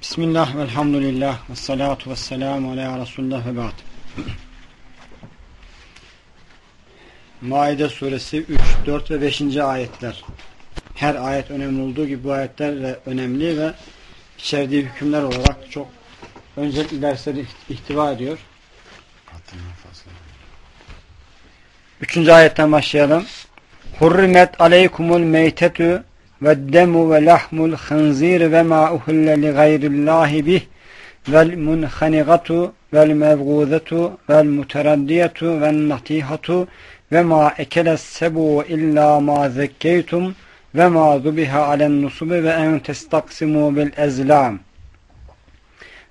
Bismillah, velhamdülillah, ve salatu ve selamu ala Resulullah ve ba'd. Maide suresi 3, 4 ve 5. ayetler. Her ayet önemli olduğu gibi bu ayetler de önemli ve içerdiği hükümler olarak çok öncelikli dersleri ihtiva ediyor. Üçüncü ayetten başlayalım. Hurrimet aleykumul meytetü والدم ولحم الخنزير وما أهل لغير الله به والمنخنقة والمبغوذة والمتردية والنطيحة وما أكل السبو إلا ما ذكيتم وما ذبح على النصب وأن تستقسموا بالأزلام.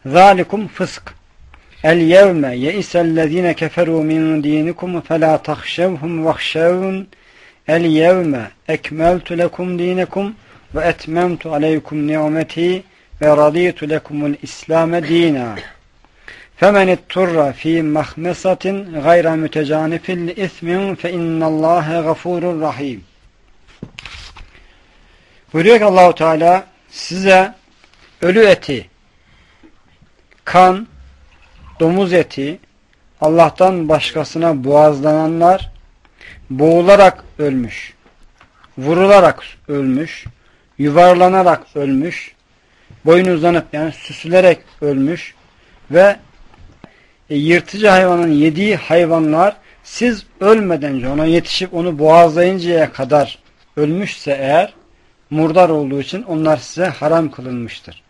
ذلكم فسق. اليوم يئس الذين كفروا من دينكم فلا تخشوهم واخشون El yevme ekmeltu lekum dinekum ve etmemtu aleykum ni'meti ve raditu lekumul İslame dina. Femen itturra fi mahmesatin gayra mütecanifil ismin fe innallâhe gafurur rahim. Buyuruyor ki Allahu Teala size ölü eti, kan, domuz eti, Allah'tan başkasına boğazlananlar boğularak ölmüş, vurularak ölmüş, yuvarlanarak ölmüş, boyun uzanıp yani süsülerek ölmüş ve e, yırtıcı hayvanın yediği hayvanlar siz ölmeden önce ona yetişip onu boğazlayıncaya kadar ölmüşse eğer murdar olduğu için onlar size haram kılınmıştır.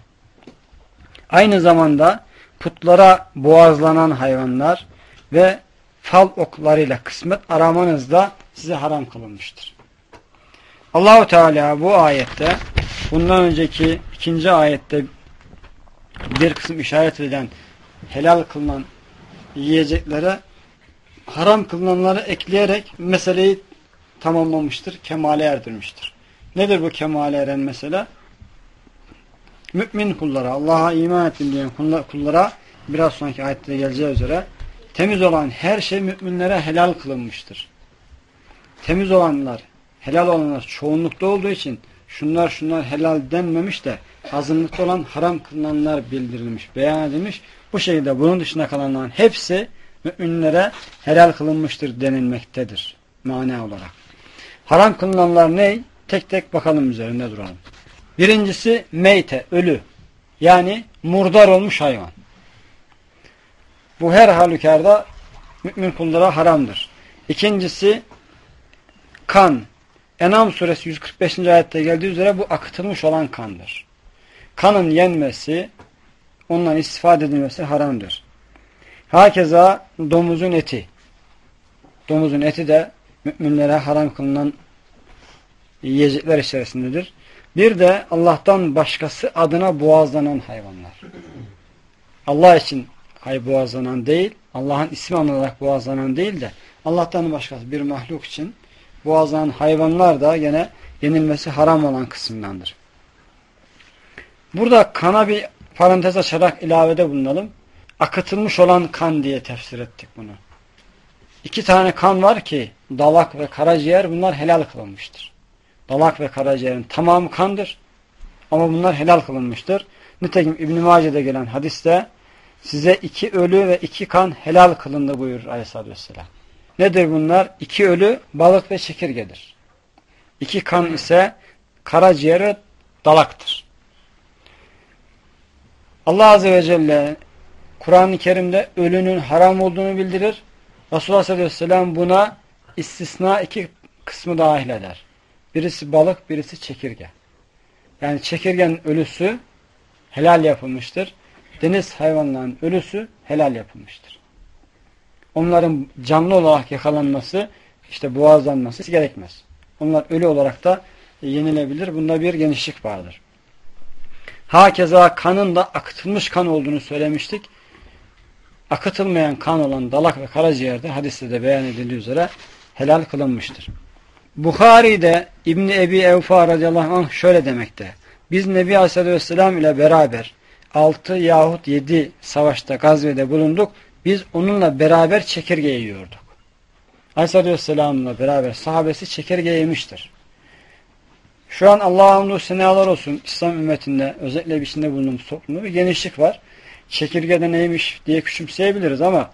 Aynı zamanda putlara boğazlanan hayvanlar ve fal oklarıyla kısmet aramanız da size haram kılınmıştır. Allahu Teala bu ayette bundan önceki ikinci ayette bir kısım işaret eden helal kılınan yiyeceklere haram kılınanları ekleyerek meseleyi tamamlamıştır, kemale erdirmiştir. Nedir bu kemale eren mesele? Mümin kullara, Allah'a iman ettim diyen kullara biraz sonraki ayette geleceği üzere temiz olan her şey müminlere helal kılınmıştır. Temiz olanlar, helal olanlar çoğunlukta olduğu için şunlar şunlar helal denmemiş de azınlıkta olan haram kılınanlar bildirilmiş, beyan edilmiş. Bu şekilde bunun dışında kalanların hepsi müminlere helal kılınmıştır denilmektedir mana olarak. Haram kılınanlar ne? Tek tek bakalım üzerinde duralım. Birincisi meyte, ölü. Yani murdar olmuş hayvan. Bu her halükarda mümin kullara haramdır. İkincisi kan. Enam suresi 145. ayette geldiği üzere bu akıtılmış olan kandır. Kanın yenmesi, ondan istifade edilmesi haramdır. Hakeza domuzun eti. Domuzun eti de müminlere haram kılınan yiyecekler içerisindedir. Bir de Allah'tan başkası adına boğazlanan hayvanlar. Allah için hay boğazlanan değil, Allah'ın ismi anılarak boğazlanan değil de Allah'tan başkası bir mahluk için boğazlanan hayvanlar da yine yenilmesi haram olan kısımdandır. Burada kana bir parantez açarak ilavede bulunalım. Akıtılmış olan kan diye tefsir ettik bunu. İki tane kan var ki dalak ve karaciğer bunlar helal kılınmıştır. Dalak ve karaciğerin tamamı kandır. Ama bunlar helal kılınmıştır. Nitekim İbn-i Mace'de gelen hadiste size iki ölü ve iki kan helal kılındı buyurur aleyhissalatü vesselam. Nedir bunlar? İki ölü balık ve çekirgedir. İki kan ise karaciğer dalaktır. Allah Azze ve Celle Kur'an-ı Kerim'de ölünün haram olduğunu bildirir. Resulullah sallallahu aleyhi ve sellem buna istisna iki kısmı dahil eder. Birisi balık, birisi çekirge. Yani çekirgenin ölüsü helal yapılmıştır deniz hayvanlarının ölüsü helal yapılmıştır. Onların canlı olarak yakalanması, işte boğazlanması gerekmez. Onlar ölü olarak da yenilebilir. Bunda bir genişlik vardır. Hakeza kanın da akıtılmış kan olduğunu söylemiştik. Akıtılmayan kan olan dalak ve karaciğerde hadiste de beyan edildiği üzere helal kılınmıştır. Bukhari'de İbni Ebi Evfa radıyallahu anh şöyle demekte. Biz Nebi Aleyhisselatü Vesselam ile beraber 6 yahut 7 savaşta gazvede bulunduk. Biz onunla beraber çekirge yiyorduk. Aleyhisselatü Vesselam'la beraber sahabesi çekirge yemiştir. Şu an Allah'a hamdü senalar olsun İslam ümmetinde özellikle bir içinde bulunduğumuz toplumda bir genişlik var. Çekirgede neymiş diye küçümseyebiliriz ama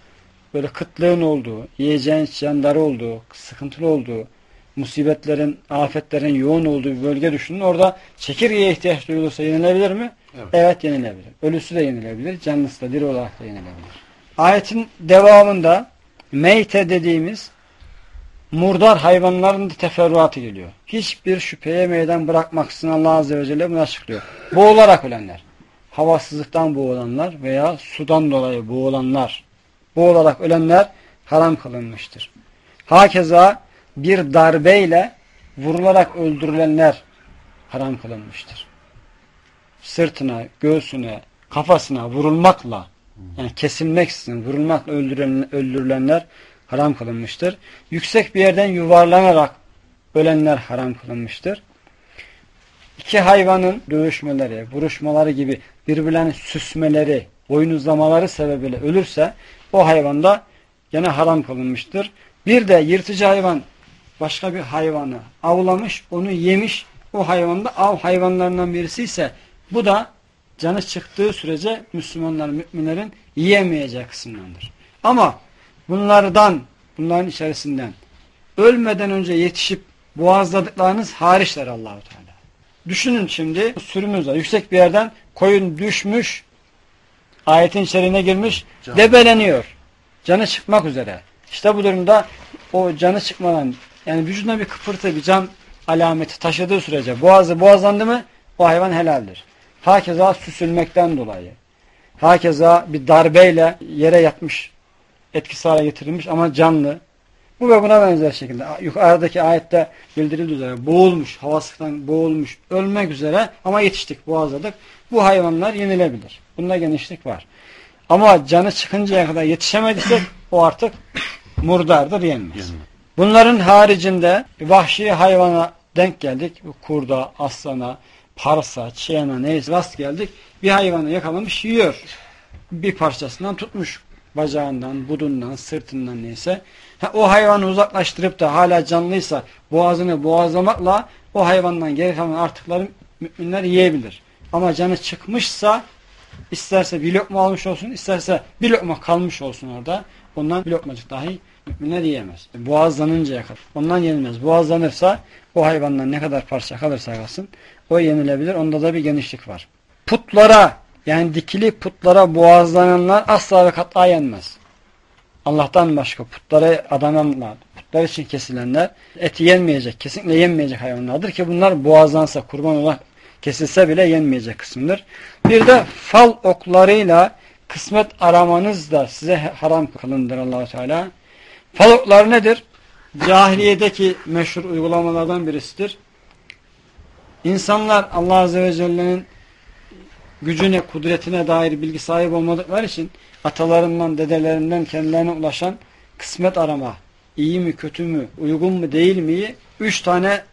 böyle kıtlığın olduğu, yiyeceğin içeceğin dar olduğu, sıkıntılı olduğu, musibetlerin, afetlerin yoğun olduğu bir bölge düşünün. Orada çekirgeye ihtiyaç duyulursa yenilebilir mi? Evet, evet yenilebilir. Ölüsü de yenilebilir, canlısı da diri olarak da yenilebilir. Ayetin devamında meyte dediğimiz murdar hayvanların teferruatı geliyor. Hiçbir şüpheye meydan bırakmaksızın Allah Azze ve Celle bunu açıklıyor. Boğularak ölenler, havasızlıktan boğulanlar veya sudan dolayı boğulanlar, boğularak ölenler haram kılınmıştır. Hakeza bir darbeyle vurularak öldürülenler haram kılınmıştır. Sırtına, göğsüne, kafasına vurulmakla yani kesilmeksizin vurulmakla öldürülen, öldürülenler haram kılınmıştır. Yüksek bir yerden yuvarlanarak ölenler haram kılınmıştır. İki hayvanın dövüşmeleri, vuruşmaları gibi birbirlerini süsmeleri, boynuzlamaları sebebiyle ölürse o hayvanda gene haram kılınmıştır. Bir de yırtıcı hayvan başka bir hayvanı avlamış, onu yemiş, o hayvan da av hayvanlarından birisi ise bu da canı çıktığı sürece Müslümanların, müminlerin yiyemeyeceği kısımdandır. Ama bunlardan, bunların içerisinden ölmeden önce yetişip boğazladıklarınız hariçler Allahu Teala. Düşünün şimdi sürümüz var. Yüksek bir yerden koyun düşmüş, ayetin içeriğine girmiş, Can. debeleniyor. Canı çıkmak üzere. İşte bu durumda o canı çıkmadan yani vücuduna bir kıpırtı, bir can alameti taşıdığı sürece boğazı boğazlandı mı o hayvan helaldir. Hakeza süsülmekten dolayı. Hakeza bir darbeyle yere yatmış, etkisi hale getirilmiş ama canlı. Bu ve buna benzer şekilde yukarıdaki ayette bildirildiği üzere boğulmuş, havasından boğulmuş, ölmek üzere ama yetiştik, boğazladık. Bu hayvanlar yenilebilir. Bunda genişlik var. Ama canı çıkıncaya kadar yetişemediysek o artık murdardır, yenmez. Bunların haricinde vahşi hayvana denk geldik. Kurda, aslana, parsa, çiyana neyse rast geldik. Bir hayvanı yakalamış yiyor. Bir parçasından tutmuş. Bacağından, budundan, sırtından neyse. Ha, o hayvanı uzaklaştırıp da hala canlıysa boğazını boğazlamakla o hayvandan geri kalan artıkları müminler yiyebilir. Ama canı çıkmışsa isterse bir lokma almış olsun, isterse bir lokma kalmış olsun orada. Ondan bir lokmacık dahi müminler yiyemez. Boğazlanıncaya kadar. Ondan yenilmez. Boğazlanırsa o hayvandan ne kadar parça kalırsa kalsın o yenilebilir. Onda da bir genişlik var. Putlara yani dikili putlara boğazlananlar asla ve kat'a yenmez. Allah'tan başka putlara adananlar, putlar için kesilenler eti yenmeyecek, kesinlikle yenmeyecek hayvanlardır ki bunlar boğazlansa, kurban olarak kesilse bile yenmeyecek kısımdır. Bir de fal oklarıyla kısmet aramanız da size haram kılındır allah Teala. Fal okları nedir? Cahiliyedeki meşhur uygulamalardan birisidir. İnsanlar Allah Azze ve Celle'nin gücüne, kudretine dair bilgi sahibi olmadıkları için atalarından, dedelerinden kendilerine ulaşan kısmet arama, iyi mi, kötü mü, uygun mu, değil mi? Üç tane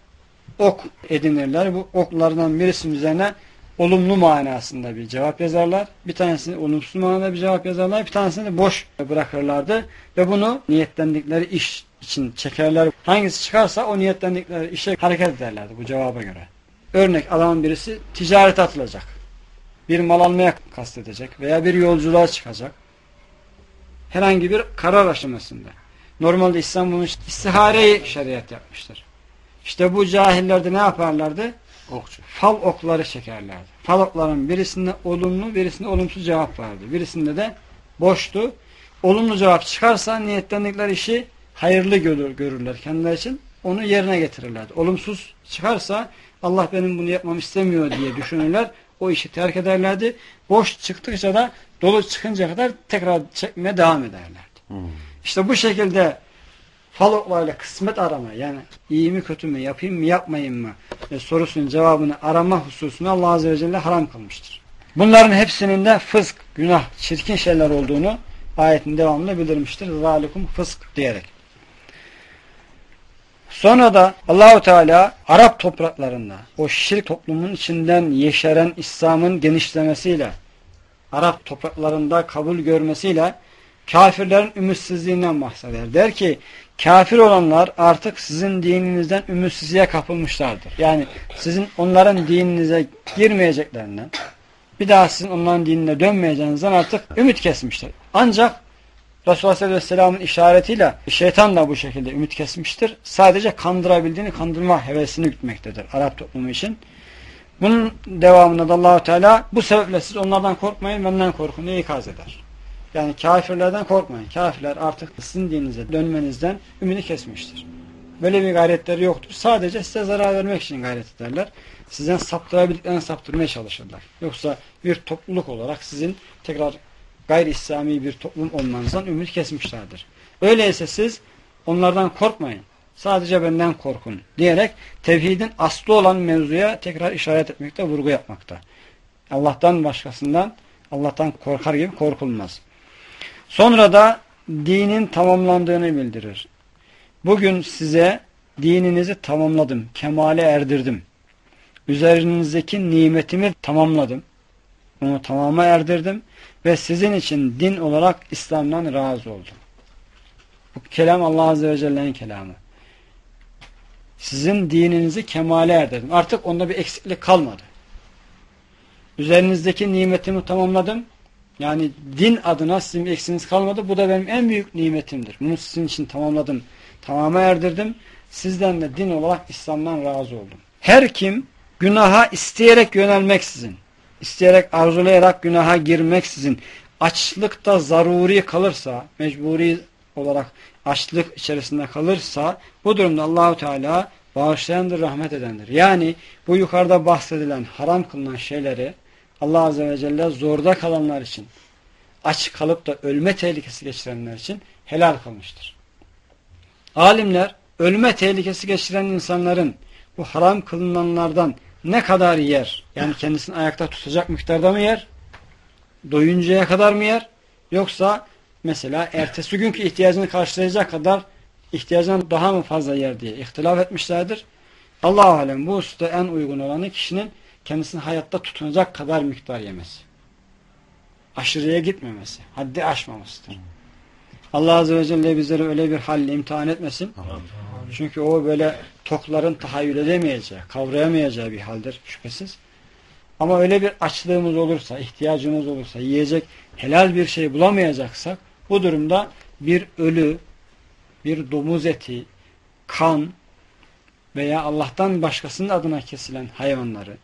ok edinirler. Bu oklardan birisinin üzerine olumlu manasında bir cevap yazarlar. Bir tanesini olumsuz manada bir cevap yazarlar. Bir tanesini de boş bırakırlardı. Ve bunu niyetlendikleri iş için çekerler. Hangisi çıkarsa o niyetlendikleri işe hareket ederlerdi bu cevaba göre. Örnek adamın birisi ticaret atılacak. Bir mal almaya kastedecek veya bir yolculuğa çıkacak. Herhangi bir karar aşamasında. Normalde İslam bunu istihareyi şeriat yapmıştır. İşte bu cahillerde ne yaparlardı? Okçu. Fal okları çekerlerdi. Fal okların birisinde olumlu, birisinde olumsuz cevap vardı. Birisinde de boştu. Olumlu cevap çıkarsa niyetlendikleri işi hayırlı görür, görürler kendileri için. Onu yerine getirirlerdi. Olumsuz çıkarsa Allah benim bunu yapmamı istemiyor diye düşünürler. O işi terk ederlerdi. Boş çıktıkça da dolu çıkınca kadar tekrar çekmeye devam ederlerdi. Hmm. İşte bu şekilde fal oklarıyla kısmet arama yani iyi mi kötü mü yapayım mı yapmayayım mı e, sorusunun cevabını arama hususunu Allah Azze ve Celle haram kılmıştır. Bunların hepsinin de fısk, günah, çirkin şeyler olduğunu ayetin devamında bildirmiştir. Zalikum fısk diyerek. Sonra da Allahu Teala Arap topraklarında o şirk toplumun içinden yeşeren İslam'ın genişlemesiyle Arap topraklarında kabul görmesiyle kafirlerin ümitsizliğinden bahseder. Der ki kafir olanlar artık sizin dininizden ümitsizliğe kapılmışlardır. Yani sizin onların dininize girmeyeceklerinden, bir daha sizin onların dinine dönmeyeceğinizden artık ümit kesmiştir. Ancak Resulullah sallallahu aleyhi ve sellem'in işaretiyle şeytan da bu şekilde ümit kesmiştir. Sadece kandırabildiğini kandırma hevesini gütmektedir Arap toplumu için. Bunun devamında da Allahu Teala bu sebeple siz onlardan korkmayın benden korkun diye ikaz eder. Yani kafirlerden korkmayın. Kafirler artık sizin dininize dönmenizden ümidi kesmiştir. Böyle bir gayretleri yoktur. Sadece size zarar vermek için gayret ederler. Sizden saptırabildiklerini saptırmaya çalışırlar. Yoksa bir topluluk olarak sizin tekrar gayri İslami bir toplum olmanızdan ümit kesmişlerdir. Öyleyse siz onlardan korkmayın. Sadece benden korkun diyerek tevhidin aslı olan mevzuya tekrar işaret etmekte, vurgu yapmakta. Allah'tan başkasından, Allah'tan korkar gibi korkulmaz. Sonra da dinin tamamlandığını bildirir. Bugün size dininizi tamamladım, kemale erdirdim. Üzerinizdeki nimetimi tamamladım. Onu tamama erdirdim ve sizin için din olarak İslam'dan razı oldum. Bu kelam Allah Azze ve Celle'nin kelamı. Sizin dininizi kemale erdirdim. Artık onda bir eksiklik kalmadı. Üzerinizdeki nimetimi tamamladım. Yani din adına sizin bir eksiğiniz kalmadı. Bu da benim en büyük nimetimdir. Bunu sizin için tamamladım. Tamama erdirdim. Sizden de din olarak İslam'dan razı oldum. Her kim günaha isteyerek yönelmeksizin, isteyerek arzulayarak günaha girmeksizin, açlıkta zaruri kalırsa, mecburi olarak açlık içerisinde kalırsa bu durumda Allahu Teala bağışlayandır, rahmet edendir. Yani bu yukarıda bahsedilen haram kılınan şeyleri Allah Azze ve Celle zorda kalanlar için, aç kalıp da ölme tehlikesi geçirenler için helal kılmıştır. Alimler ölme tehlikesi geçiren insanların bu haram kılınanlardan ne kadar yer, yani kendisini ayakta tutacak miktarda mı yer, doyuncaya kadar mı yer, yoksa mesela ertesi günkü ihtiyacını karşılayacak kadar ihtiyacından daha mı fazla yer diye ihtilaf etmişlerdir. Allah alem bu usta en uygun olanı kişinin kendisini hayatta tutunacak kadar miktar yemesi. Aşırıya gitmemesi, haddi aşmamasıdır. Allah Azze ve Celle bizleri öyle bir halle imtihan etmesin. Çünkü o böyle tokların tahayyül edemeyeceği, kavrayamayacağı bir haldir şüphesiz. Ama öyle bir açlığımız olursa, ihtiyacımız olursa, yiyecek helal bir şey bulamayacaksak bu durumda bir ölü, bir domuz eti, kan veya Allah'tan başkasının adına kesilen hayvanları,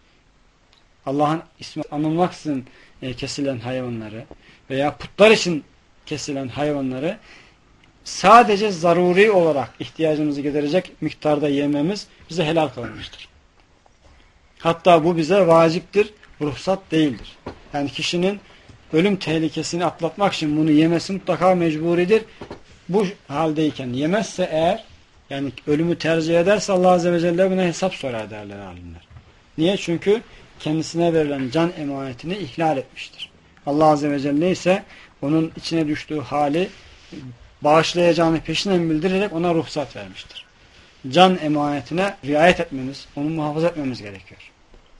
Allah'ın ismi anılmaksızın e, kesilen hayvanları veya putlar için kesilen hayvanları sadece zaruri olarak ihtiyacımızı giderecek miktarda yememiz bize helal kılınmıştır. Hatta bu bize vaciptir, ruhsat değildir. Yani kişinin ölüm tehlikesini atlatmak için bunu yemesi mutlaka mecburidir. Bu haldeyken yemezse eğer yani ölümü tercih ederse Allah Azze ve Celle buna hesap sorar derler alimler. Niye? Çünkü kendisine verilen can emanetini ihlal etmiştir. Allah Azze ve Celle ise onun içine düştüğü hali bağışlayacağını peşinden bildirerek ona ruhsat vermiştir. Can emanetine riayet etmemiz, onu muhafaza etmemiz gerekiyor.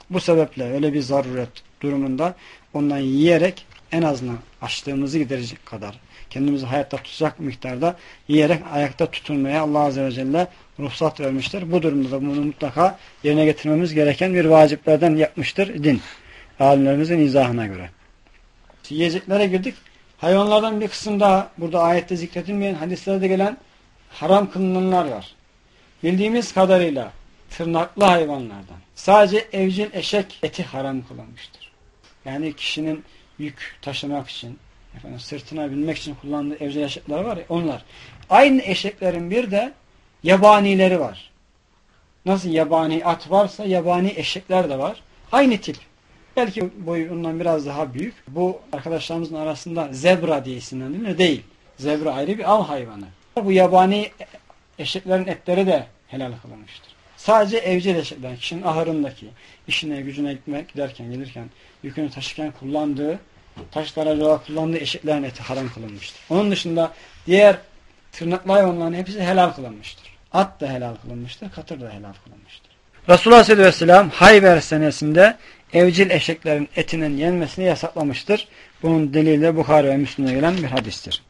Bu sebeple öyle bir zaruret durumunda ondan yiyerek en azından açlığımızı giderecek kadar kendimizi hayatta tutacak miktarda yiyerek ayakta tutunmaya Allah Azze ve Celle ruhsat vermiştir. Bu durumda da bunu mutlaka yerine getirmemiz gereken bir vaciplerden yapmıştır din. Alimlerimizin izahına göre. Yiyeceklere girdik. Hayvanlardan bir kısım burada ayette zikredilmeyen hadislerde gelen haram kılınanlar var. Bildiğimiz kadarıyla tırnaklı hayvanlardan sadece evcil eşek eti haram kılınmıştır. Yani kişinin yük taşımak için, efendim, sırtına binmek için kullandığı evcil eşekler var ya onlar. Aynı eşeklerin bir de yabanileri var. Nasıl yabani at varsa yabani eşekler de var. Aynı tip. Belki boyu ondan biraz daha büyük. Bu arkadaşlarımızın arasında zebra diye isimlendirilir. Değil. Zebra ayrı bir av hayvanı. Bu yabani eşeklerin etleri de helal kılınmıştır. Sadece evcil eşekler, kişinin ahırındaki, işine, gücüne gitmek, giderken, gelirken, yükünü taşırken kullandığı, taşlara olarak kullandığı eşeklerin eti haram kılınmıştır. Onun dışında diğer tırnaklı hayvanların hepsi helal kılınmıştır. At da helal kılınmıştır, katır da helal kılınmıştır. Resulullah sallallahu aleyhi ve sellem Hayber senesinde evcil eşeklerin etinin yenmesini yasaklamıştır. Bunun delili de Bukhari ve Müslüm'e gelen bir hadistir.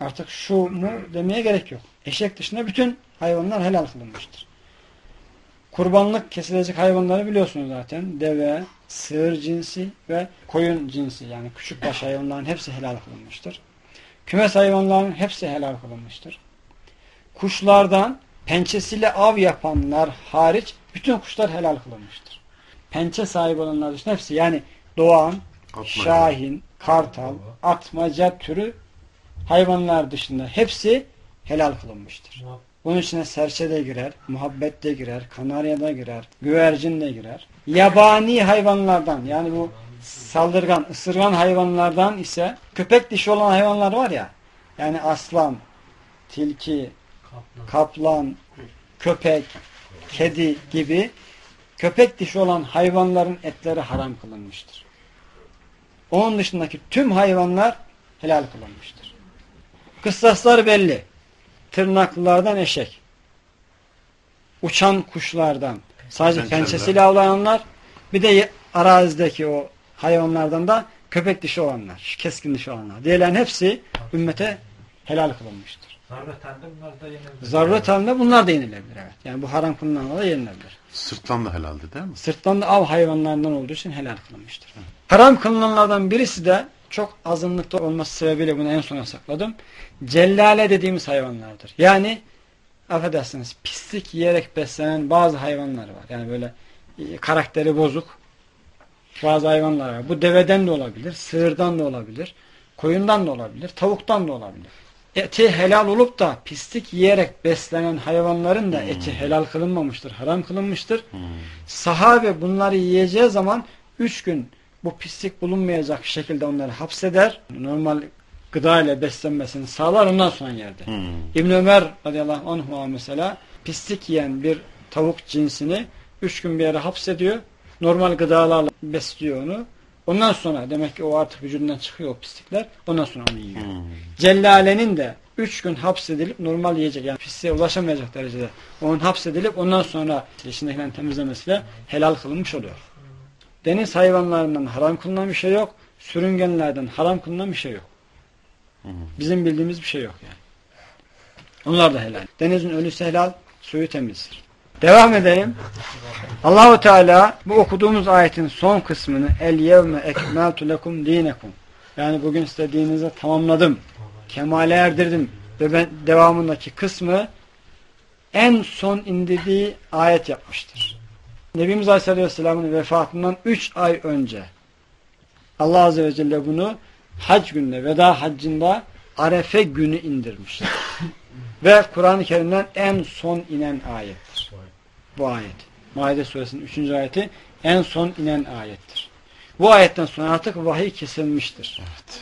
Artık şu mu demeye gerek yok. Eşek dışında bütün hayvanlar helal kılınmıştır. Kurbanlık kesilecek hayvanları biliyorsunuz zaten. Deve, sığır cinsi ve koyun cinsi yani küçük baş hayvanların hepsi helal kılınmıştır. Kümes hayvanların hepsi helal kılınmıştır. Kuşlardan pençesiyle av yapanlar hariç bütün kuşlar helal kılınmıştır. Pençe sahibi olanlar dışında hepsi yani doğan, Atmaca. şahin, kartal, atmaca türü hayvanlar dışında hepsi helal kılınmıştır. Bunun içine serçe de girer, muhabbet de girer, kanarya da girer, güvercin de girer. Yabani hayvanlardan yani bu saldırgan, ısırgan hayvanlardan ise köpek dişi olan hayvanlar var ya yani aslan, tilki, kaplan, kaplan köpek, kedi gibi köpek dişi olan hayvanların etleri haram kılınmıştır. Onun dışındaki tüm hayvanlar helal kılınmıştır. Kıssaslar belli. Tırnaklılardan eşek. Uçan kuşlardan. Sadece pençesiyle avlayanlar. Bir de arazideki o hayvanlardan da köpek dişi olanlar. Keskin dişi olanlar. Diğerlerin hepsi ümmete helal kılınmıştır. Zaruret halinde bunlar da yenilebilir. Zaruret halinde bunlar da yenilebilir. Evet. Yani bu haram kılınan da yenilebilir. Sırttan da helaldi değil mi? Sırttan da av hayvanlarından olduğu için helal kılınmıştır. Hı. Haram kılınanlardan birisi de çok azınlıkta olması sebebiyle bunu en sona sakladım. Cellale dediğimiz hayvanlardır. Yani affedersiniz pislik yiyerek beslenen bazı hayvanlar var. Yani böyle e, karakteri bozuk bazı hayvanlar var. Bu deveden de olabilir, sığırdan da olabilir, koyundan da olabilir, tavuktan da olabilir. Eti helal olup da pislik yiyerek beslenen hayvanların da eti hmm. helal kılınmamıştır, haram kılınmıştır. Hmm. Sahabe bunları yiyeceği zaman üç gün bu pislik bulunmayacak şekilde onları hapseder. Normal gıda ile beslenmesini sağlar ondan sonra yerde. Hmm. İbn Ömer radıyallahu anh mesela pislik yiyen bir tavuk cinsini üç gün bir yere hapsediyor. Normal gıdalarla besliyor onu. Ondan sonra demek ki o artık vücudundan çıkıyor o pislikler. Ondan sonra onu yiyor. Hmm. Cellalenin de üç gün hapsedilip normal yiyecek yani pisliğe ulaşamayacak derecede onun hapsedilip ondan sonra içindekilerin temizlemesiyle helal kılınmış oluyor. Deniz hayvanlarından haram kılınan bir şey yok. Sürüngenlerden haram kılınan bir şey yok. Bizim bildiğimiz bir şey yok yani. Onlar da helal. Denizin ölüsü helal, suyu temizdir. Devam edelim. Allahu Teala bu okuduğumuz ayetin son kısmını el yevme ekmeltu lekum dinekum. Yani bugün size dininizi tamamladım. Kemale erdirdim. Ve ben devamındaki kısmı en son indirdiği ayet yapmıştır. Nebimiz Aleyhisselam'ın vefatından 3 ay önce Allah Azze ve Celle bunu hac gününde, veda haccında Arefe günü indirmiştir. ve Kur'an-ı Kerim'den en son inen ayettir. Bu ayet. Maide suresinin 3. ayeti en son inen ayettir. Bu ayetten sonra artık vahiy kesilmiştir. Evet.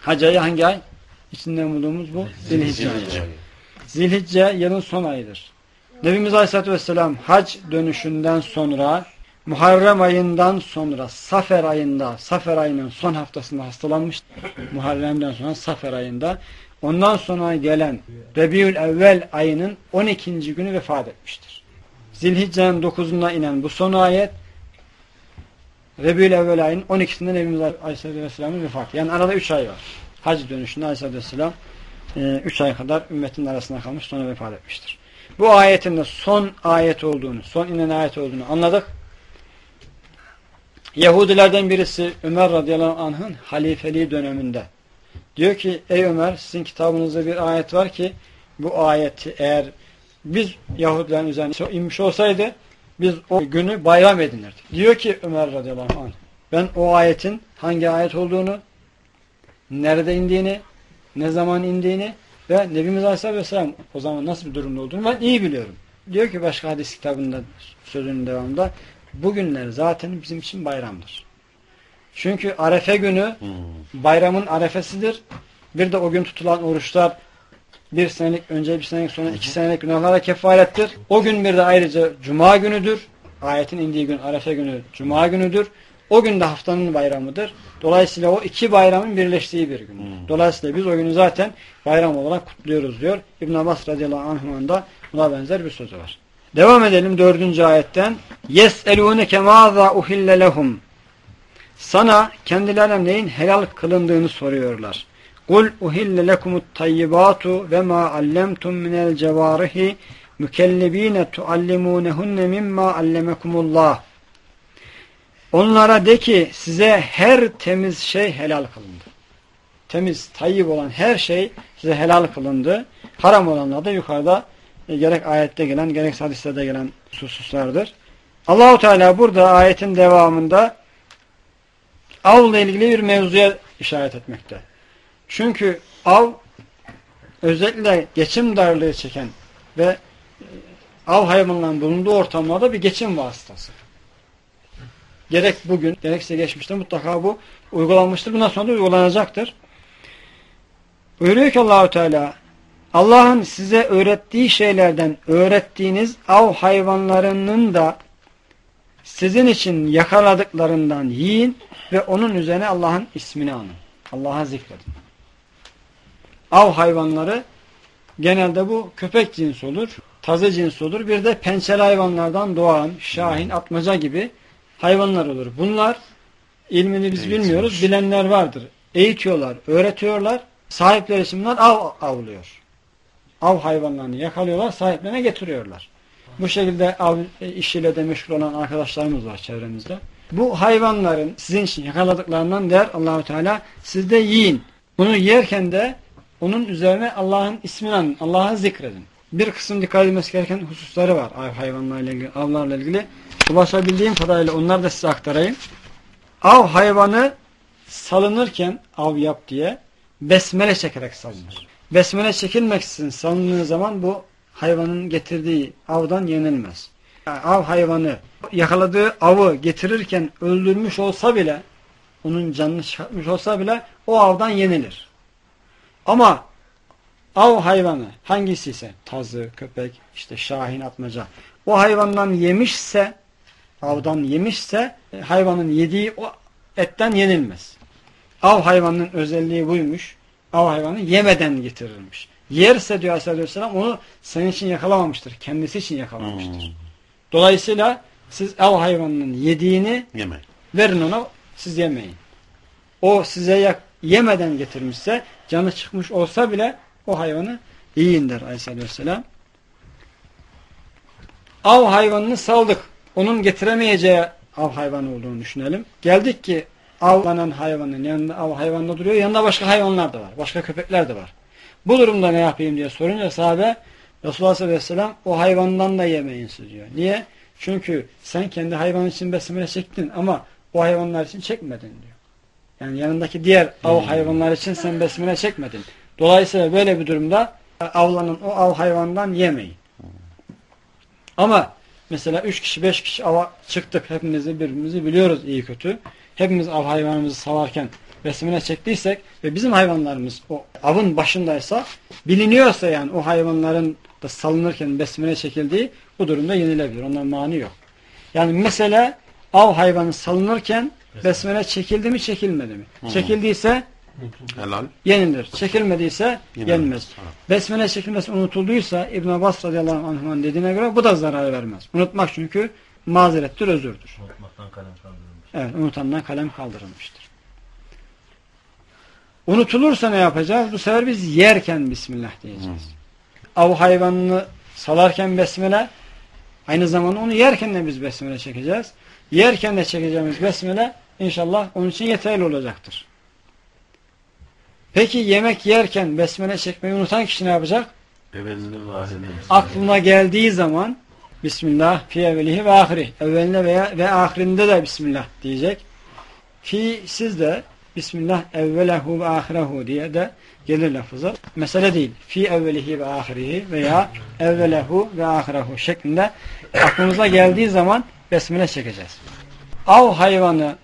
Hac ayı hangi ay? İçinden bulduğumuz bu Zilhicce ayı. Zilhicce yılın son ayıdır. Nebimiz Aleyhisselatü Vesselam hac dönüşünden sonra Muharrem ayından sonra Safer ayında, Safer ayının son haftasında hastalanmış. Muharrem'den sonra Safer ayında. Ondan sonra gelen Rebiül Evvel ayının 12. günü vefat etmiştir. Zilhicce'nin 9'unda inen bu son ayet Rebiül Evvel ayının 12'sinde Nebimiz Aleyhisselatü Vesselam'ın vefatı. Yani arada 3 ay var. Hac dönüşünde Aleyhisselatü Vesselam 3 e, ay kadar ümmetin arasında kalmış sonra vefat etmiştir. Bu ayetin de son ayet olduğunu, son inen ayet olduğunu anladık. Yahudilerden birisi Ömer radıyallahu anh'ın halifeliği döneminde diyor ki ey Ömer sizin kitabınızda bir ayet var ki bu ayeti eğer biz Yahudilerin üzerine inmiş olsaydı biz o günü bayram edinirdik. Diyor ki Ömer radıyallahu anh ben o ayetin hangi ayet olduğunu nerede indiğini ne zaman indiğini ve Nebimiz Aleyhisselatü Vesselam o zaman nasıl bir durumda olduğunu ben iyi biliyorum. Diyor ki başka hadis kitabında sözünün devamında bugünler zaten bizim için bayramdır. Çünkü arefe günü bayramın arefesidir. Bir de o gün tutulan oruçlar bir senelik önce bir senelik sonra iki senelik günahlara kefarettir. O gün bir de ayrıca cuma günüdür. Ayetin indiği gün arefe günü cuma günüdür. O gün de haftanın bayramıdır. Dolayısıyla o iki bayramın birleştiği bir gündür. Hmm. Dolayısıyla biz o günü zaten bayram olarak kutluyoruz diyor. İbn Abbas radıyallahu anh'ın da buna benzer bir sözü var. Devam edelim dördüncü ayetten. يَسْأَلُونَكَ مَاذَا اُحِلَّ لَهُمْ Sana kendilerine neyin helal kılındığını soruyorlar. Kul uhille lekumut tayyibatu ve ma allemtum minel cevarihi mükellebine tuallimunehunne mimma allemekumullah. Onlara de ki size her temiz şey helal kılındı. Temiz, tayyip olan her şey size helal kılındı. Haram olanlar da yukarıda e, gerek ayette gelen gerek hadislerde gelen hususlardır. Allahu Teala burada ayetin devamında avla ilgili bir mevzuya işaret etmekte. Çünkü av özellikle geçim darlığı çeken ve e, av hayvanlarının bulunduğu ortamlarda bir geçim vasıtası. Gerek bugün, gerekse geçmişte mutlaka bu uygulanmıştır. Bundan sonra da uygulanacaktır. Buyuruyor ki Allahu Teala Allah'ın size öğrettiği şeylerden öğrettiğiniz av hayvanlarının da sizin için yakaladıklarından yiyin ve onun üzerine Allah'ın ismini anın. Allah'a zikredin. Av hayvanları genelde bu köpek cinsi olur, tazı cinsi olur. Bir de pençeli hayvanlardan doğan, şahin, atmaca gibi hayvanlar olur. Bunlar ilmini biz bilmiyoruz. Bilenler vardır. Eğitiyorlar, öğretiyorlar. Sahipleri bunlar av avlıyor. Av hayvanlarını yakalıyorlar, sahiplerine getiriyorlar. Bu şekilde av işiyle de meşgul olan arkadaşlarımız var çevremizde. Bu hayvanların sizin için yakaladıklarından der Allahu Teala siz de yiyin. Bunu yerken de onun üzerine Allah'ın ismini anın, Allah'ı zikredin. Bir kısım dikkat edilmesi gereken hususları var av hayvanlarla ilgili, avlarla ilgili. Ulaşabildiğim kadarıyla onları da size aktarayım. Av hayvanı salınırken av yap diye besmele çekerek salınır. Besmele çekilmeksizin salındığı zaman bu hayvanın getirdiği avdan yenilmez. Yani av hayvanı yakaladığı avı getirirken öldürmüş olsa bile onun canını çıkartmış olsa bile o avdan yenilir. Ama av hayvanı hangisi ise tazı, köpek, işte şahin, atmaca o hayvandan yemişse avdan yemişse e, hayvanın yediği o etten yenilmez. Av hayvanının özelliği buymuş. Av hayvanı yemeden getirilmiş. Yerse diyor Aleyhisselam onu senin için yakalamamıştır. Kendisi için yakalamıştır. Hmm. Dolayısıyla siz av hayvanının yediğini Yeme. verin ona siz yemeyin. O size yemeden getirmişse canı çıkmış olsa bile o hayvanı yiyin der Aleyhisselam. Av hayvanını saldık. Onun getiremeyeceği av hayvanı olduğunu düşünelim. Geldik ki avlanan hayvanın yanında av hayvanında duruyor. Yanında başka hayvanlar da var. Başka köpekler de var. Bu durumda ne yapayım diye sorunca sahabe Resulullah sallallahu aleyhi ve sellem o hayvandan da yemeyin siz diyor. Niye? Çünkü sen kendi hayvan için besmele çektin ama o hayvanlar için çekmedin diyor. Yani yanındaki diğer av hayvanlar için sen besmele çekmedin. Dolayısıyla böyle bir durumda avlanan o av hayvandan yemeyin. Ama mesela üç kişi beş kişi ava çıktık. Hepimizi birbirimizi biliyoruz iyi kötü. Hepimiz av hayvanımızı salarken besmele çektiysek ve bizim hayvanlarımız o avın başındaysa biliniyorsa yani o hayvanların da salınırken besmele çekildiği bu durumda yenilebilir. Ondan mani yok. Yani mesele av hayvanı salınırken besmele çekildi mi çekilmedi mi? Hı. Çekildiyse Helal. yenilir. Çekilmediyse Yenilmez. yenmez. Ha. Besmele çekilmesi unutulduysa İbn Abbas radıyallahu anh'ın dediğine göre bu da zarar vermez. Unutmak çünkü mazerettir, özürdür. Unutmaktan kalem kaldırılmış. Evet, unutandan kalem kaldırılmıştır. Unutulursa ne yapacağız? Bu sefer biz yerken Bismillah diyeceğiz. Av hayvanını salarken Besmele, aynı zamanda onu yerken de biz Besmele çekeceğiz. Yerken de çekeceğimiz Besmele inşallah onun için yeterli olacaktır. Peki yemek yerken Besmele çekmeyi unutan kişi ne yapacak? Aklına geldiği zaman Bismillah fi evvelihi ve ahirih. Evveline veya ve ahirinde de Bismillah diyecek. Fi siz de Bismillah evvelehu ve ahirehu diye de gelir lafızı. Mesele değil. Fi evvelihi ve ahirihi veya evvelehu ve ahirehu şeklinde aklımıza geldiği zaman Besmele çekeceğiz. Av hayvanı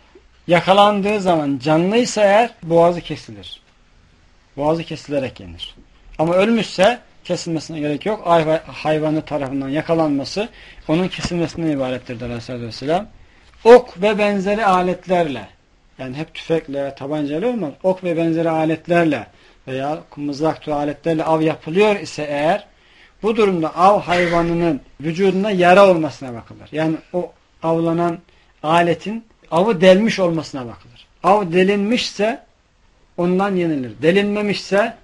yakalandığı zaman canlıysa eğer boğazı kesilir. Boğazı kesilerek yenir. Ama ölmüşse kesilmesine gerek yok. Ay- Hayvanı tarafından yakalanması onun kesilmesinden ibarettir der Aleyhisselatü Vesselam. Ok ve benzeri aletlerle yani hep tüfekle, tabancayla olmaz. Ok ve benzeri aletlerle veya mızrak türü aletlerle av yapılıyor ise eğer bu durumda av hayvanının vücudunda yara olmasına bakılır. Yani o avlanan aletin avı delmiş olmasına bakılır. Av delinmişse ondan yenilir. Delinmemişse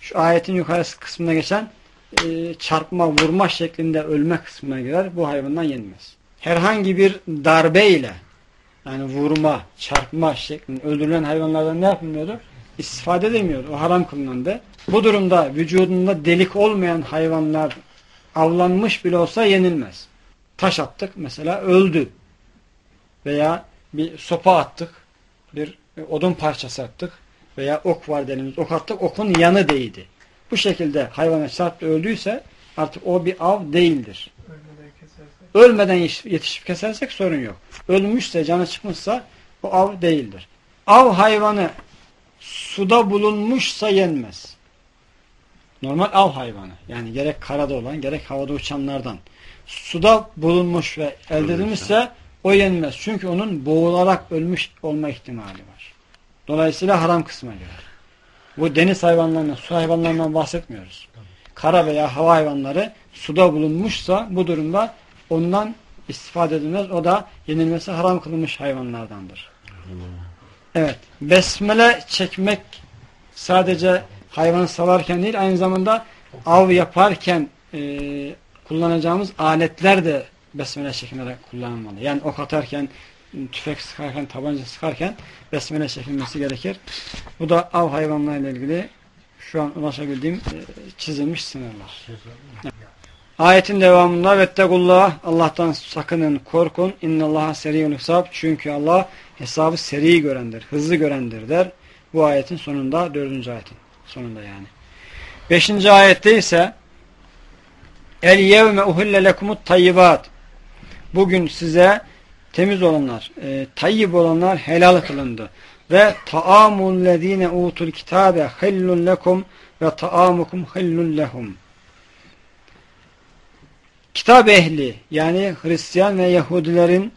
şu ayetin yukarısı kısmına geçen e, çarpma, vurma şeklinde ölme kısmına girer. Bu hayvandan yenmez. Herhangi bir darbe ile yani vurma, çarpma şeklinde öldürülen hayvanlardan ne yapılmıyordu? İstifade edilmiyordu. O haram kılınandı. Bu durumda vücudunda delik olmayan hayvanlar avlanmış bile olsa yenilmez. Taş attık mesela öldü. Veya bir sopa attık. Bir odun parçası attık. Veya ok var elimiz ok attık. Okun yanı değdi. Bu şekilde hayvana çarptı öldüyse artık o bir av değildir. Ölmeden yetişip kesersek sorun yok. Ölmüşse canı çıkmışsa bu av değildir. Av hayvanı suda bulunmuşsa yenmez. Normal av hayvanı. Yani gerek karada olan gerek havada uçanlardan. Suda bulunmuş ve elde edilmişse o yenmez. Çünkü onun boğularak ölmüş olma ihtimali var. Dolayısıyla haram kısma girer. Bu deniz hayvanlarından, su hayvanlarından bahsetmiyoruz. Kara veya hava hayvanları suda bulunmuşsa bu durumda ondan istifade edilmez. O da yenilmesi haram kılınmış hayvanlardandır. Evet. Besmele çekmek sadece hayvanı salarken değil aynı zamanda av yaparken e, kullanacağımız aletler de besmele çekilerek kullanılmalı. Yani ok atarken, tüfek sıkarken, tabanca sıkarken besmele çekilmesi gerekir. Bu da av hayvanlarıyla ilgili şu an ulaşabildiğim e, çizilmiş sınırlar. Evet. Ayetin devamında vettegullah Allah'tan sakının, korkun. İnnallaha seri'ül hesap. Çünkü Allah hesabı seri görendir, hızlı görendir der. Bu ayetin sonunda, dördüncü ayetin sonunda yani. Beşinci ayette ise El yevme uhille lekumut tayyibat. Bugün size temiz olanlar, e, tayyib olanlar helal kılındı. Ve taamul lezine utul kitabe hillun lekum ve taamukum hillun lehum. Kitap ehli yani Hristiyan ve Yahudilerin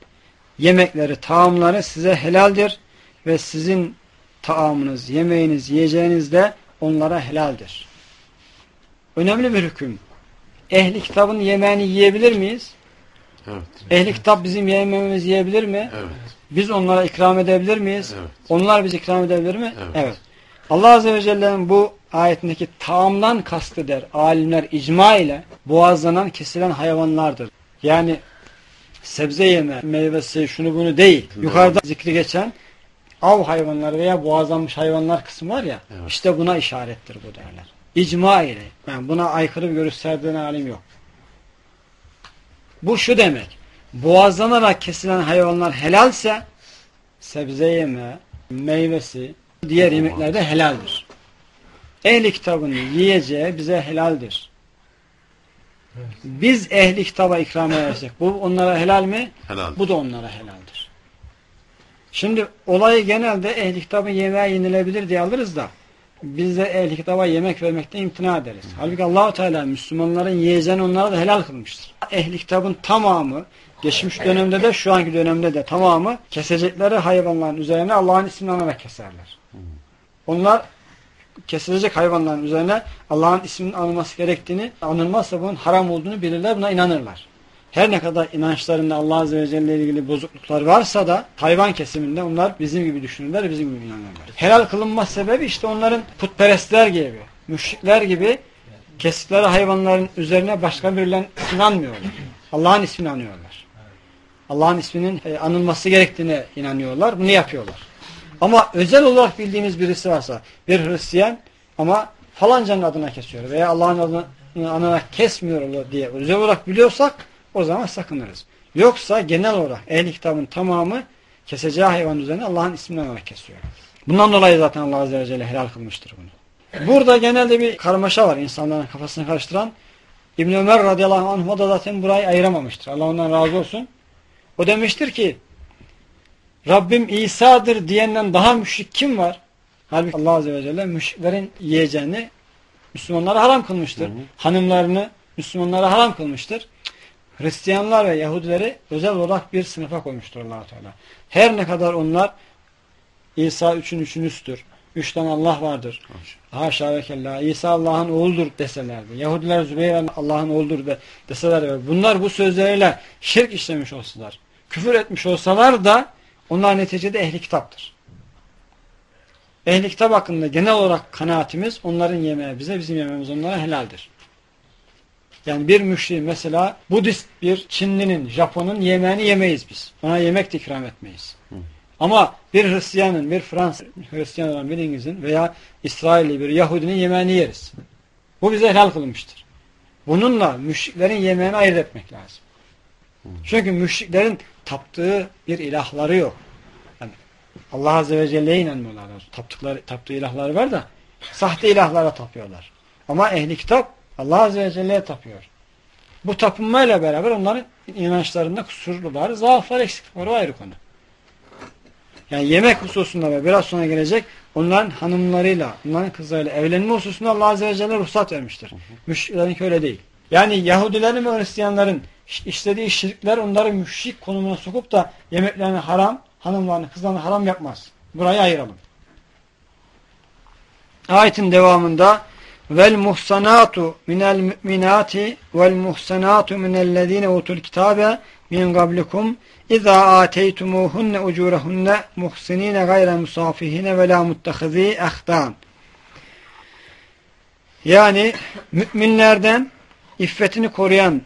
yemekleri, taamları size helaldir ve sizin taamınız, yemeğiniz, yiyeceğiniz de onlara helaldir. Önemli bir hüküm. Ehli kitabın yemeğini yiyebilir miyiz? Evet. Ehli kitap bizim yemeğimizi yiyebilir mi? Evet. Biz onlara ikram edebilir miyiz? Evet. Onlar biz ikram edebilir mi? Evet. Allah Azze ve Celle'nin bu ayetindeki taamdan kastı der. Alimler icma ile boğazlanan, kesilen hayvanlardır. Yani sebze yeme, meyvesi, şunu bunu değil. Doğru. Yukarıda zikri geçen av hayvanları veya boğazlanmış hayvanlar kısmı var ya, Evet. işte buna işarettir bu derler. İcma ile. Yani buna aykırı bir görüş serdiğine alim yok. Bu şu demek. Boğazlanarak kesilen hayvanlar helalse sebze yeme, meyvesi, diğer yemekler de helaldir. Ehli kitabın yiyeceği bize helaldir. Biz ehli kitaba ikram edersek bu onlara helal mi? Helal. Bu da onlara helaldir. Şimdi olayı genelde ehli kitabın yemeği yenilebilir diye alırız da biz ehli kitaba yemek vermekten imtina ederiz. Halbuki Allahu Teala Müslümanların yiyeceğini onlara da helal kılmıştır. Ehli kitabın tamamı geçmiş dönemde de şu anki dönemde de tamamı kesecekleri hayvanların üzerine Allah'ın ismini anarak keserler. Onlar kesilecek hayvanların üzerine Allah'ın isminin anılması gerektiğini, anılmazsa bunun haram olduğunu bilirler, buna inanırlar. Her ne kadar inançlarında Allah Azze ve Celle ile ilgili bozukluklar varsa da hayvan kesiminde onlar bizim gibi düşünürler, bizim gibi inanırlar. Helal kılınma sebebi işte onların putperestler gibi, müşrikler gibi kestikleri hayvanların üzerine başka birilerine inanmıyorlar. Allah'ın ismini anıyorlar. Allah'ın isminin e, anılması gerektiğine inanıyorlar, bunu yapıyorlar. Ama özel olarak bildiğimiz birisi varsa bir Hristiyan ama falancanın adına kesiyor veya Allah'ın adını anarak kesmiyor diye özel olarak biliyorsak o zaman sakınırız. Yoksa genel olarak ehli kitabın tamamı keseceği hayvan üzerine Allah'ın ismini anarak kesiyor. Bundan dolayı zaten Allah Azze ve Celle helal kılmıştır bunu. Burada genelde bir karmaşa var insanların kafasını karıştıran. İbn Ömer radıyallahu anh da zaten burayı ayıramamıştır. Allah ondan razı olsun. O demiştir ki Rabbim İsa'dır diyenden daha müşrik kim var? Halbuki Allah Azze ve Celle müşriklerin yiyeceğini Müslümanlara haram kılmıştır. Hı hı. Hanımlarını Müslümanlara haram kılmıştır. Hristiyanlar ve Yahudileri özel olarak bir sınıfa koymuştur allah Teala. Her ne kadar onlar İsa üçün üçünüzdür. Üç tane Allah vardır. Haşa ve kella. İsa Allah'ın oğludur deselerdi. Yahudiler Zübeyir Allah'ın oğludur de, deseler ve bunlar bu sözleriyle şirk işlemiş olsalar, küfür etmiş olsalar da onlar neticede ehli kitaptır. ehli kitap hakkında genel olarak kanaatimiz onların yemeği bize, bizim yemeğimiz onlara helaldir. Yani bir müşri mesela Budist bir Çinlinin, Japon'un yemeğini yemeyiz biz. Ona yemek de ikram etmeyiz. Hı. Ama bir Hristiyanın, bir Fransız, Hristiyan olan bir İngiliz'in veya İsrailli bir Yahudinin yemeğini yeriz. Bu bize helal kılınmıştır. Bununla müşriklerin yemeğini ayırt etmek lazım. Çünkü müşriklerin taptığı bir ilahları yok. Yani Allah Azze ve Celle'ye inanmıyorlar. Taptıkları, taptığı ilahları var da sahte ilahlara tapıyorlar. Ama ehli kitap Allah Azze ve Celle'ye tapıyor. Bu tapınmayla beraber onların inançlarında kusurlular, zaaflar, eksiklikleri ayrı konu. Yani yemek hususunda ve biraz sonra gelecek onların hanımlarıyla, onların kızlarıyla evlenme hususunda Allah Azze ve Celle ruhsat vermiştir. Müşriklerin öyle değil. Yani Yahudilerin ve Hristiyanların işlediği şirkler onları müşrik konumuna sokup da yemeklerini haram, hanımlarını, kızlarını haram yapmaz. Burayı ayıralım. Ayetin devamında vel muhsanatu minel müminati vel muhsanatu minellezine utul kitabe min qablikum iza ateytumuhunne ucurahunne muhsinine gayre musafihine ve la muttahizi ahdan yani müminlerden iffetini koruyan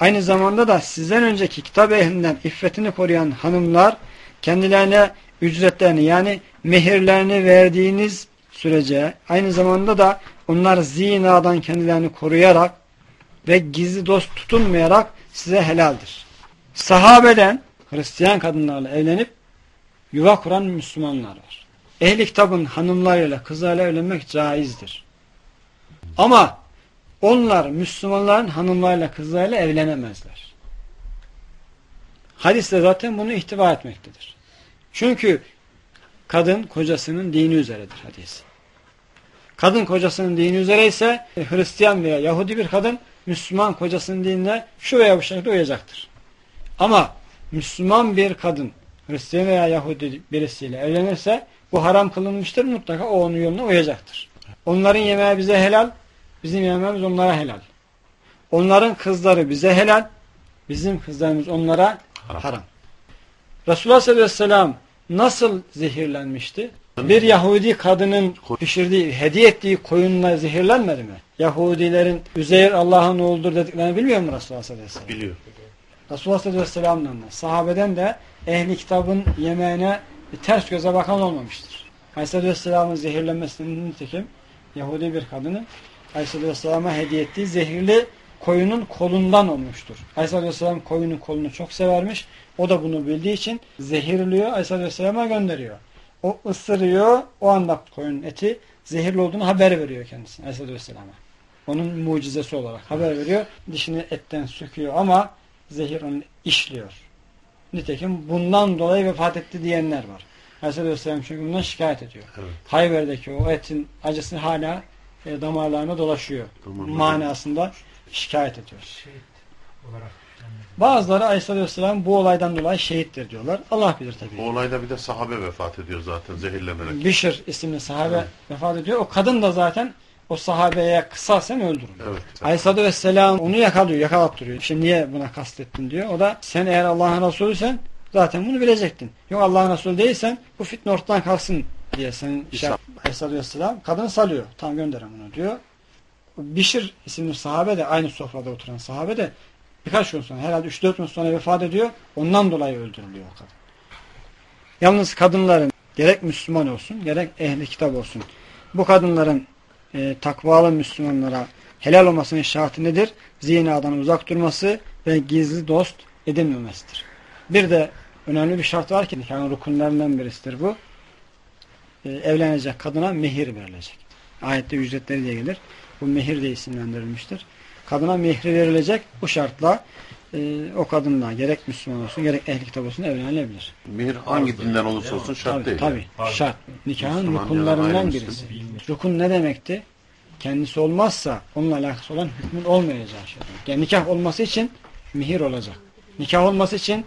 aynı zamanda da sizden önceki kitap ehlinden iffetini koruyan hanımlar kendilerine ücretlerini yani mehirlerini verdiğiniz sürece aynı zamanda da onlar zinadan kendilerini koruyarak ve gizli dost tutunmayarak size helaldir. Sahabeden Hristiyan kadınlarla evlenip yuva kuran Müslümanlar var. Ehli kitabın hanımlarıyla kızlarla evlenmek caizdir. Ama onlar Müslümanların hanımlarıyla kızlarıyla evlenemezler. Hadis de zaten bunu ihtiva etmektedir. Çünkü kadın kocasının dini üzeredir hadis. Kadın kocasının dini üzere ise Hristiyan veya Yahudi bir kadın Müslüman kocasının dinine şu veya bu şekilde uyacaktır. Ama Müslüman bir kadın Hristiyan veya Yahudi birisiyle evlenirse bu haram kılınmıştır. Mutlaka o onun yoluna uyacaktır. Onların yemeği bize helal, bizim yemeğimiz onlara helal. Onların kızları bize helal, bizim kızlarımız onlara haram. haram. Resulullah sallallahu aleyhi ve sellem nasıl zehirlenmişti? Bir Yahudi kadının pişirdiği, hediye ettiği koyunla zehirlenmedi mi? Yahudilerin Üzeyir Allah'ın oğludur dediklerini bilmiyor mu Resulullah sallallahu aleyhi ve sellem? Biliyor. Resulullah sallallahu aleyhi ve sellem'den de sahabeden de ehli kitabın yemeğine ters göze bakan olmamıştır. Aleyhisselatü Vesselam'ın zehirlenmesinin nitekim Yahudi bir kadının Aleyhisselatü Vesselam'a hediye ettiği zehirli koyunun kolundan olmuştur. Aleyhisselatü Vesselam koyunun kolunu çok severmiş. O da bunu bildiği için zehirliyor Aleyhisselatü Vesselam'a gönderiyor. O ısırıyor. O anda koyunun eti zehirli olduğunu haber veriyor kendisine Aleyhisselatü Vesselam'a. Onun mucizesi olarak haber veriyor. Dişini etten söküyor ama zehir onu işliyor. Nitekim bundan dolayı vefat etti diyenler var. Aleyhisselatü Vesselam çünkü bundan şikayet ediyor. Evet. Hayber'deki o etin acısı hala e, damarlarına dolaşıyor. Damarlarına. Manasında şikayet ediyor. Şehit olarak Bazıları Aleyhisselatü Vesselam bu olaydan dolayı şehittir diyorlar. Allah bilir tabii. olayda bir de sahabe vefat ediyor zaten zehirlenerek. Bişir isimli sahabe Evet. vefat ediyor. O kadın da zaten o sahabeye kısasen öldürülüyor. Evet. Aleyhisselatü Vesselam onu yakalıyor, yakalattırıyor. İşte niye buna kastettin diyor. O da sen eğer Allah'ın Resulüsen zaten bunu bilecektin. Yok Allah'ın Resulü değilsen bu fitne ortadan kalksın diye senin şey. Aleyhisselatü Vesselam kadını salıyor. Tamam gönderin bunu diyor. Bişir isimli sahabe de aynı sofrada oturan sahabe de birkaç gün sonra herhalde 3-4 gün sonra vefat ediyor. Ondan dolayı öldürülüyor o kadın. Yalnız kadınların gerek Müslüman olsun gerek ehli kitap olsun bu kadınların e, takvalı Müslümanlara helal olmasının şartı nedir? Zinadan uzak durması ve gizli dost edinmemesidir. Bir de önemli bir şart var ki nikahın rukunlarından birisidir bu. E, evlenecek kadına mehir verilecek. Ayette ücretleri diye gelir. Bu mehir de isimlendirilmiştir. Kadına mehri verilecek bu şartla e, o kadınla gerek Müslüman olsun gerek ehli kitap olsun evlenilebilir. Mihir hangi dinden olursa olsun şart Tabii, değil. tabii. Farz. Şart. Nikahın Müslüman rukunlarından birisi. Rukun ne demekti? Kendisi olmazsa onunla alakası olan hükmün olmayacağı şey. Yani nikah olması için mihir olacak. Nikah olması için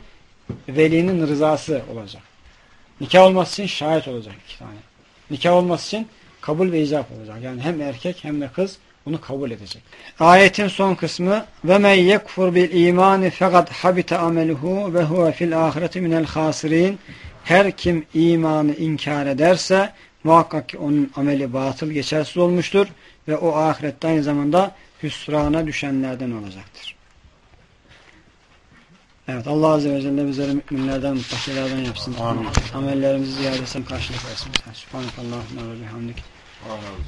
velinin rızası olacak. Nikah olması için şahit olacak iki tane. Nikah olması için kabul ve icap olacak. Yani hem erkek hem de kız Onu kabul edecek. Ayetin son kısmı ve men yekfur bil imani fakat habita ameluhu ve huve fil ahireti minel hasirin. Her kim imanı inkar ederse muhakkak ki onun ameli batıl geçersiz olmuştur ve o ahirette aynı zamanda hüsrana düşenlerden olacaktır. Evet Allah Azze ve Celle bizleri müminlerden, muttakilerden yapsın. Amin. Amellerimizi ziyade sen karşılık versin. Subhanakallahumma ve bihamdik.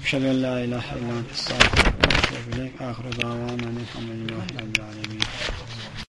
أشهد أن لا إله إلا أنت أستغفرك وأتوب إليك. آخر دعوانا الحمد لله رب العالمين.